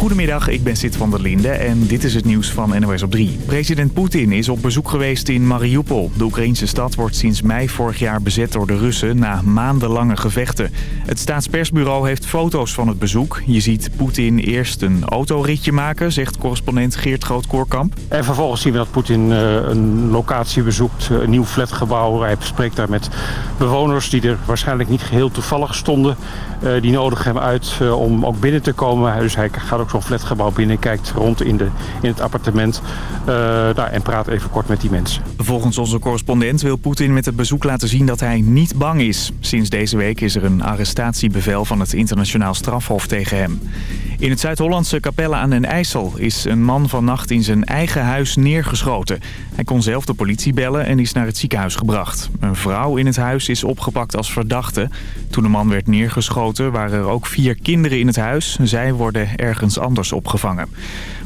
Goedemiddag, ik ben Sid van der Linde en dit is het nieuws van NOS op 3. President Poetin is op bezoek geweest in Mariupol. De Oekraïnse stad wordt sinds mei vorig jaar bezet door de Russen na maandenlange gevechten. Het staatspersbureau heeft foto's van het bezoek. Je ziet Poetin eerst een autoritje maken, zegt correspondent Geert Groot-Koorkamp. En vervolgens zien we dat Poetin eh, een locatie bezoekt, een nieuw flatgebouw. Hij spreekt daar met bewoners die er waarschijnlijk niet geheel toevallig stonden. Eh, die nodigen hem uit eh, om ook binnen te komen. Dus hij gaat ook zo'n flatgebouw binnen, kijkt rond in, de, in het appartement uh, nou, en praat even kort met die mensen. Volgens onze correspondent wil Poetin met het bezoek laten zien dat hij niet bang is. Sinds deze week is er een arrestatiebevel van het internationaal strafhof tegen hem. In het Zuid-Hollandse Capelle aan den IJssel is een man vannacht in zijn eigen huis neergeschoten. Hij kon zelf de politie bellen en is naar het ziekenhuis gebracht. Een vrouw in het huis is opgepakt als verdachte. Toen de man werd neergeschoten waren er ook vier kinderen in het huis. Zij worden ergens anders opgevangen.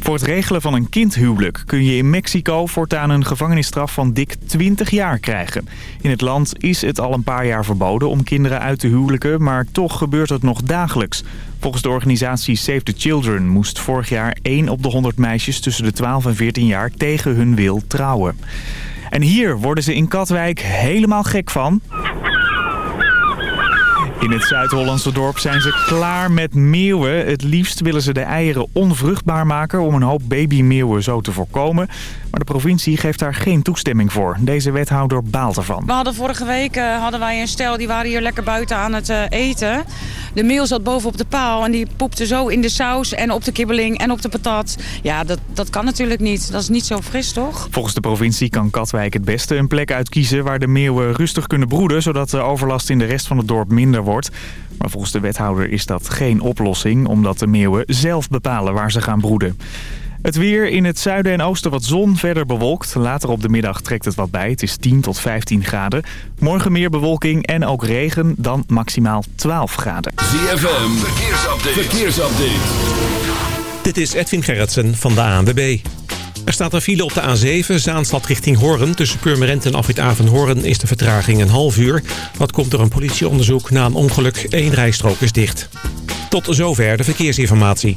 Voor het regelen van een kindhuwelijk kun je in Mexico voortaan een gevangenisstraf van dik 20 jaar krijgen. In het land is het al een paar jaar verboden om kinderen uit te huwelijken, maar toch gebeurt het nog dagelijks. Volgens de organisatie Save the Children moest vorig jaar 1 op de 100 meisjes tussen de 12 en 14 jaar tegen hun wil trouwen. En hier worden ze in Katwijk helemaal gek van. In het Zuid-Hollandse dorp zijn ze klaar met meeuwen. Het liefst willen ze de eieren onvruchtbaar maken om een hoop babymeeuwen zo te voorkomen. Maar de provincie geeft daar geen toestemming voor. Deze wethouder baalt ervan. We hadden vorige week uh, hadden wij een stel, die waren hier lekker buiten aan het uh, eten. De meel zat boven op de paal en die poepte zo in de saus en op de kibbeling en op de patat. Ja, dat, dat kan natuurlijk niet. Dat is niet zo fris, toch? Volgens de provincie kan Katwijk het beste een plek uitkiezen waar de meeuwen rustig kunnen broeden... zodat de overlast in de rest van het dorp minder wordt. Maar volgens de wethouder is dat geen oplossing... omdat de meeuwen zelf bepalen waar ze gaan broeden. Het weer in het zuiden en oosten wat zon, verder bewolkt. Later op de middag trekt het wat bij. Het is 10 tot 15 graden. Morgen meer bewolking en ook regen, dan maximaal 12 graden. ZFM, verkeersupdate. verkeersupdate. Dit is Edwin Gerritsen van de ANWB. Er staat een file op de A7, Zaanstad richting Hoorn. Tussen Purmerend en Afrit Avenhoorn is de vertraging een half uur. Dat komt door een politieonderzoek na een ongeluk. Eén rijstrook is dicht. Tot zover de verkeersinformatie.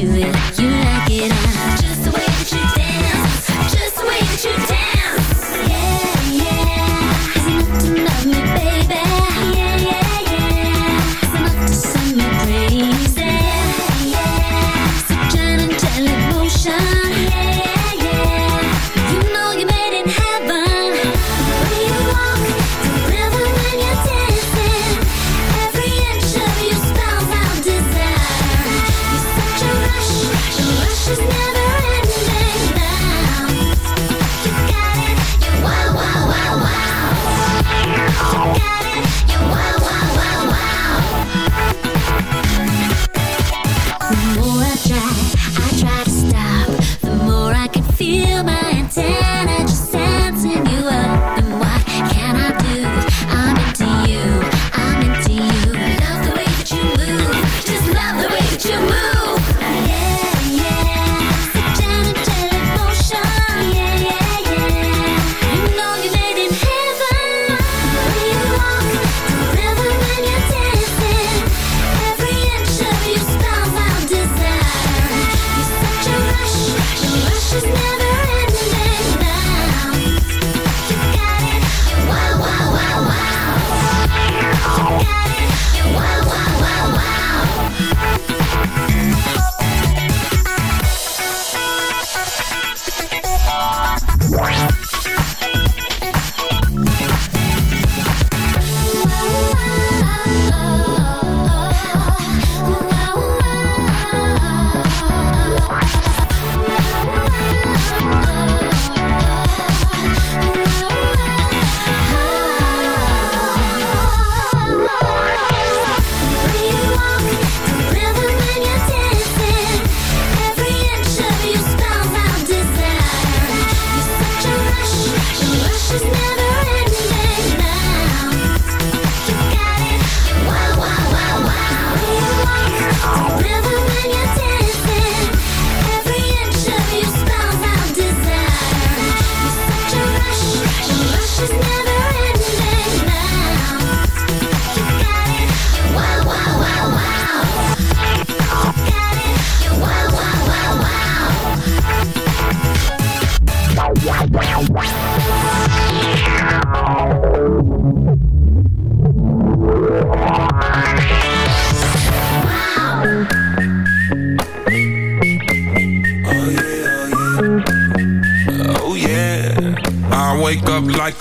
Into it. You like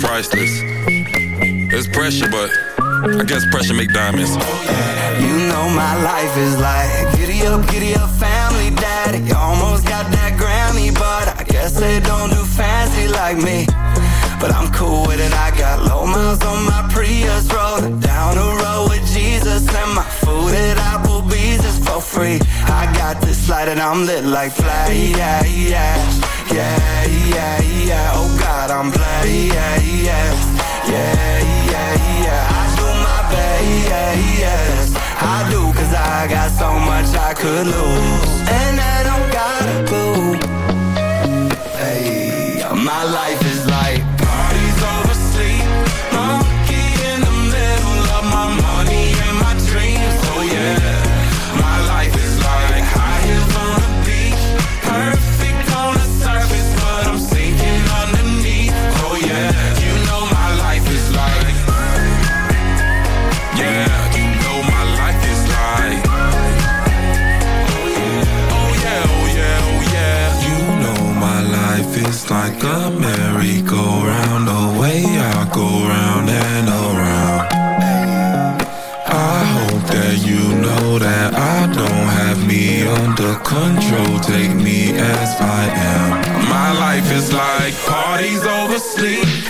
priceless. It's pressure, but I guess pressure make diamonds. You know my life is like Giddy up, giddy up, family daddy. Almost got that Grammy, but I guess they don't do fancy like me. But I'm cool with it, I got low miles on my Prius Rolling down the road with Jesus And my food at Applebee's is for free. I got this light and I'm lit like fly, yeah, yeah Yeah, yeah, yeah, oh God, I'm glad, yeah, yeah. Yeah, yeah, yeah, I do my best, I do cause I got so much I could lose. And I don't gotta go Hey, my life is like like parties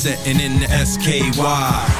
setting in the SKY.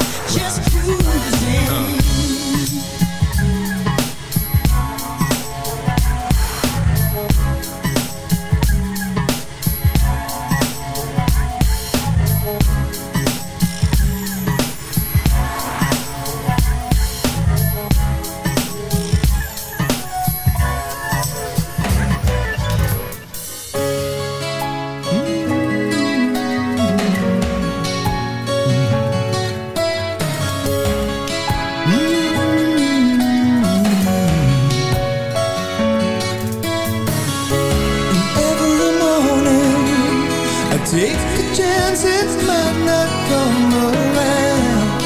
I take a chance it might not come around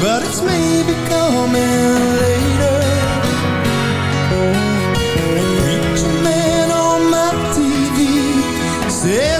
But it's maybe coming later. Preacher man on my TV Says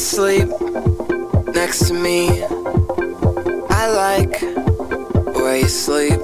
sleep next to me. I like where you sleep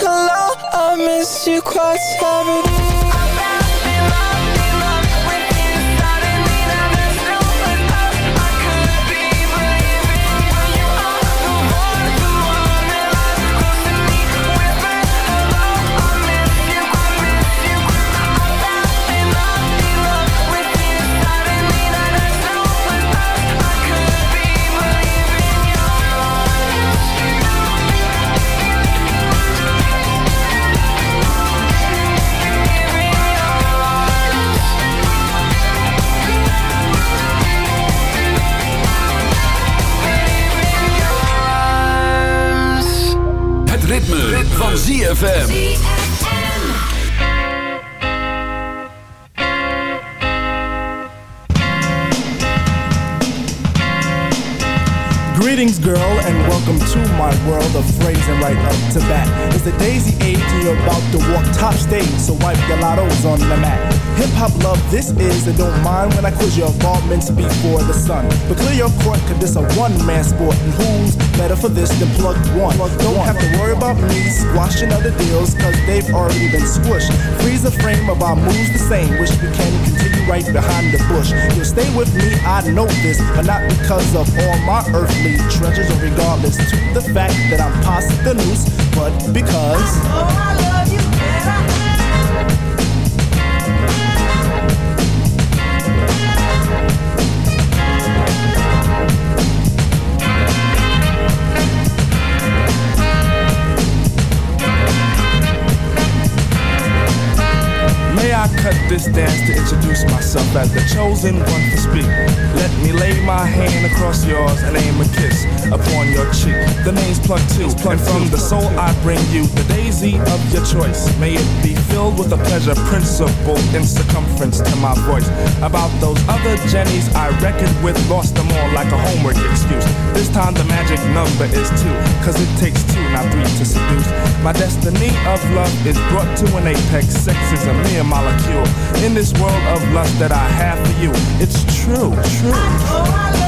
hello, I miss you quite heavily. ZFM. Greetings, girl, and welcome to my world of phrasing right up to bat. It's the daisy age, and you're about to walk top stage, so wipe your lottos on the mat. Hip hop love, this is, and don't mind when I quiz your involvements before the sun. But clear your court, cause this a one man sport, and who's better for this than Plug One? Don't have to worry about me squashing other deals, cause they've already been squished. Freeze the frame of our moves the same, wish we can continue right behind the bush. You'll stay with me, I know this, but not because of all my earthly treasures, or regardless to the fact that I'm past the noose, but because. May I cut this dance to introduce myself as the chosen one to speak. Let me lay my hand across yours and aim a kiss upon your cheek. The name's Plug Two, and from the soul I bring you the daisy of your choice. May it be filled with a pleasure principle in circumference to my voice. About those other Jennies I reckoned with, lost them all like a homework excuse. This time the magic number is two, cause it takes two, not three to seduce. My destiny of love is brought to an apex. Sex is a mere molecule. In this world of lust that I have for you, it's true, true. Oh, I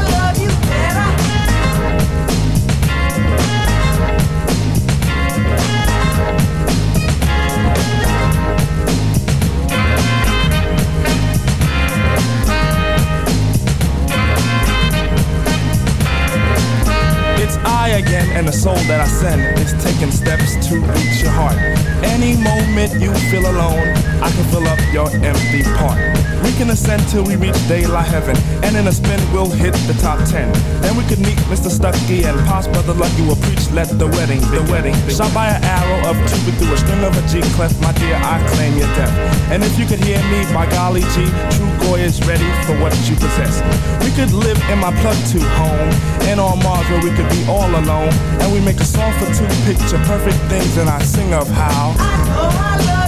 And the soul that I send is taking steps to reach your heart. Any moment you feel alone, I can fill up your empty part. We can ascend till we reach daylight heaven, and in a spin we'll hit the top ten. Then we could meet Mr. Stucky and Pops Brother Lucky will preach. Let the wedding, the wedding, shot by an arrow of two Cupid through a string of a G clef. My dear, I claim your death. And if you could hear me, by golly G, true Goy is ready for what you possess. We could live in my plug two home, and on Mars where we could be all alone. And we make a song for two picture perfect things, and I sing of how. Oh, I love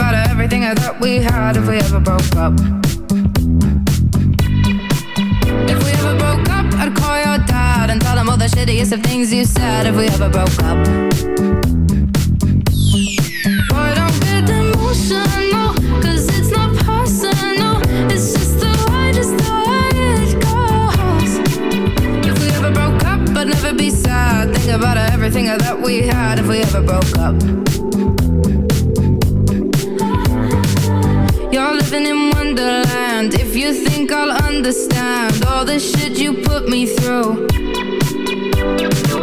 everything that we had if we ever broke up. If we ever broke up, I'd call your dad and tell him all the shittiest of things you said if we ever broke up. Boy, don't get emotional, 'cause it's not personal. It's just the way, goes. If we ever broke up, I'd never be sad. Think about everything that we had if we ever broke up. Living in Wonderland. If you think I'll understand all the shit you put me through.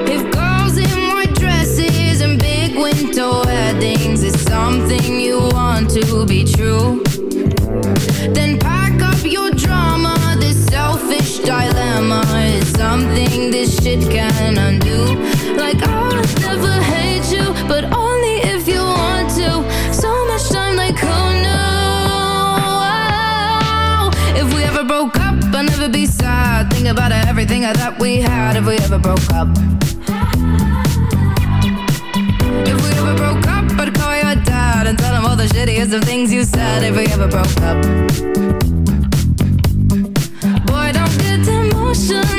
If girls in white dresses and big winter weddings is something you want to be true, then pack up your drama. This selfish dilemma is something this shit can undo. Think about everything I thought we had if we ever broke up. If we ever broke up, I'd call your dad and tell him all the shittiest of things you said if we ever broke up. Boy, don't get emotional,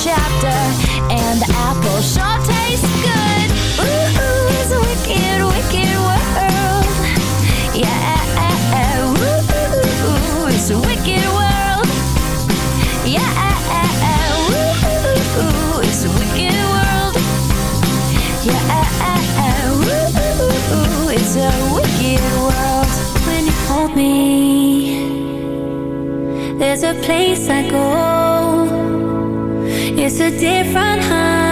chapter, and the apple sure tastes good. Ooh, ooh, it's a wicked, wicked world. Yeah, ooh, ooh ooh, it's a wicked world. Yeah, ooh, ooh, it's a wicked world. Yeah, ooh, ooh, ooh, it's a wicked world. When you hold me, there's a place I go. It's a different high.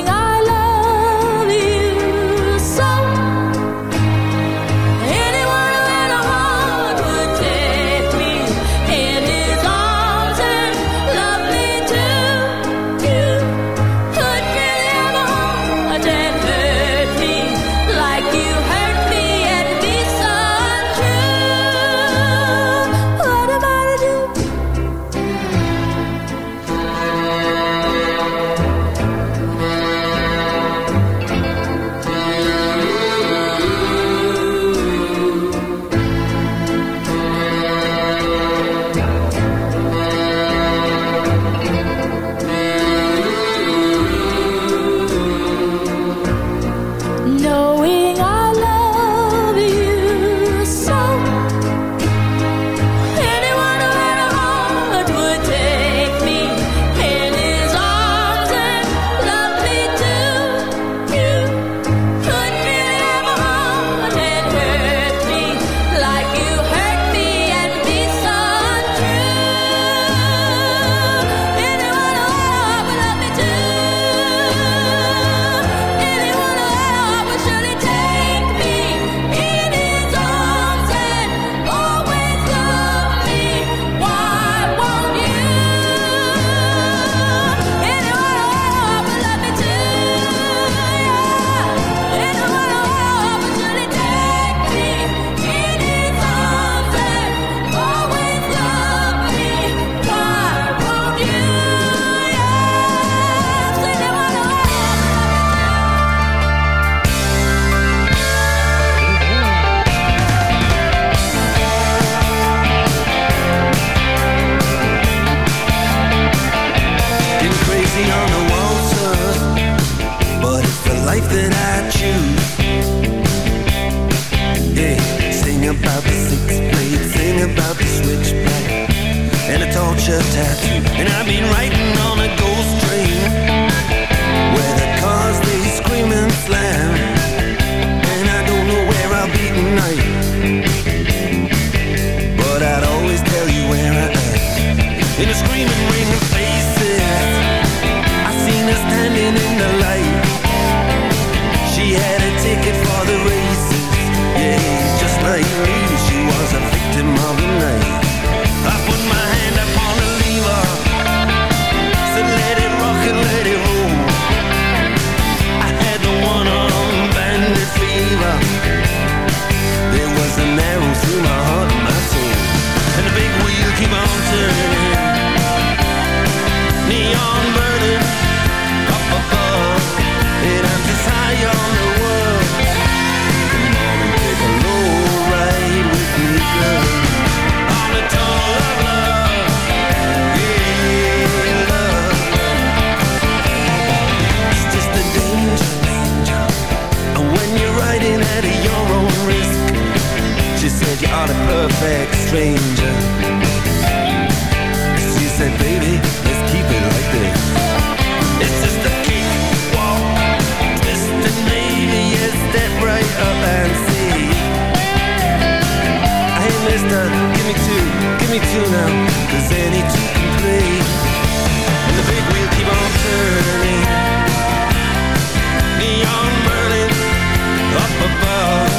screaming, ringing, face. perfect stranger. She said, baby, let's keep it like this. It's just a cakewalk Twisted maybe yes, step right up and see. Hey, mister, give me two, give me two now Cause any two can play And the big wheel keep on turning. Neon burning up above.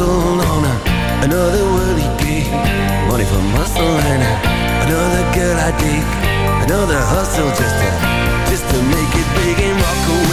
soul on her. Another worldly gig. Money for muscle and Another girl I dig. Another hustle just to Just to make it big and rock away.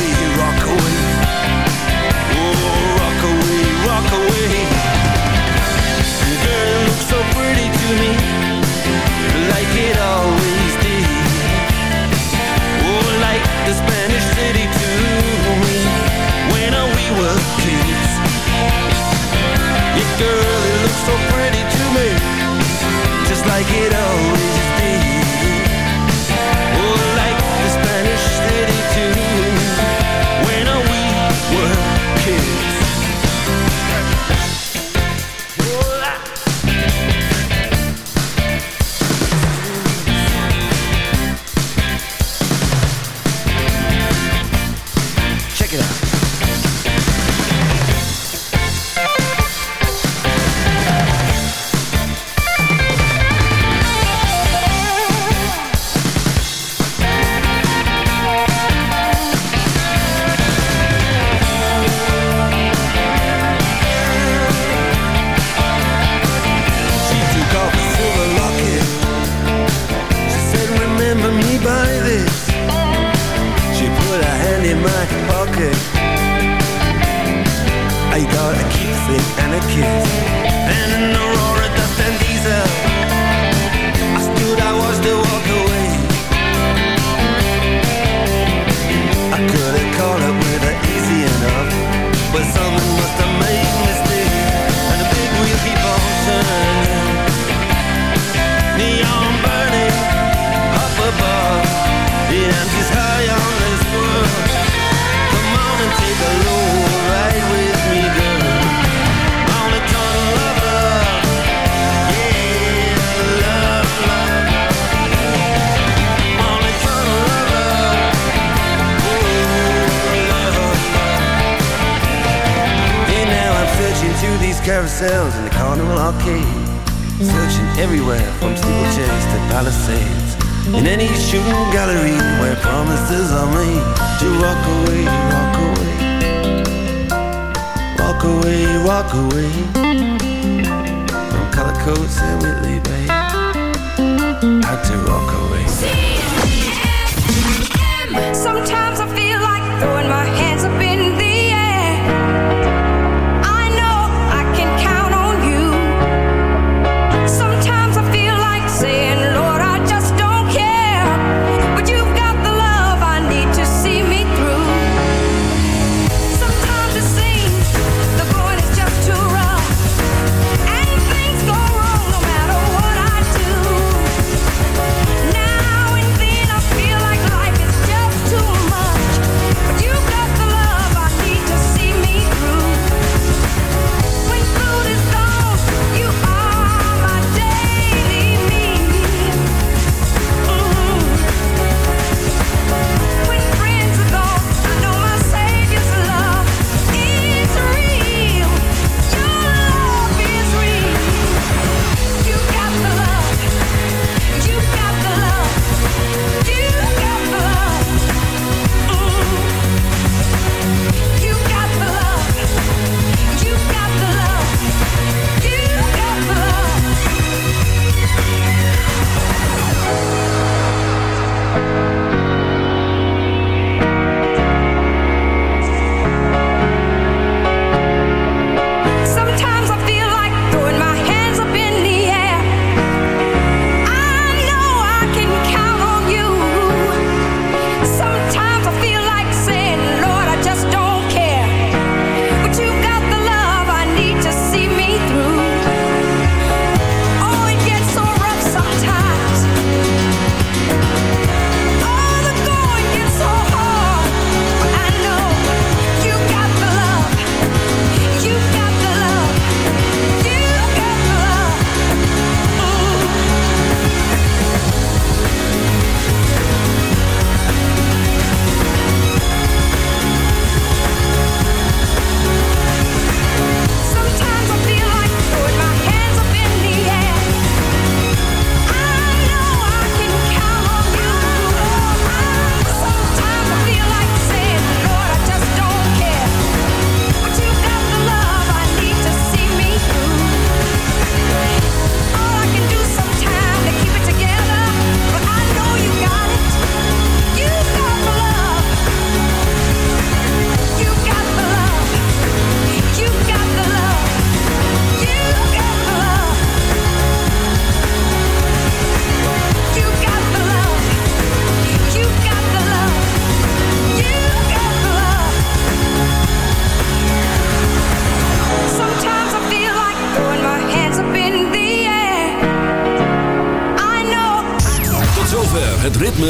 carousels in the carnival arcade. Searching everywhere from steeplechase to palisades. In any shooting gallery where promises are made to walk away, walk away. Walk away, walk away. From color coats and Whitley Bay. Had to walk away. Sometimes I feel like throwing my hands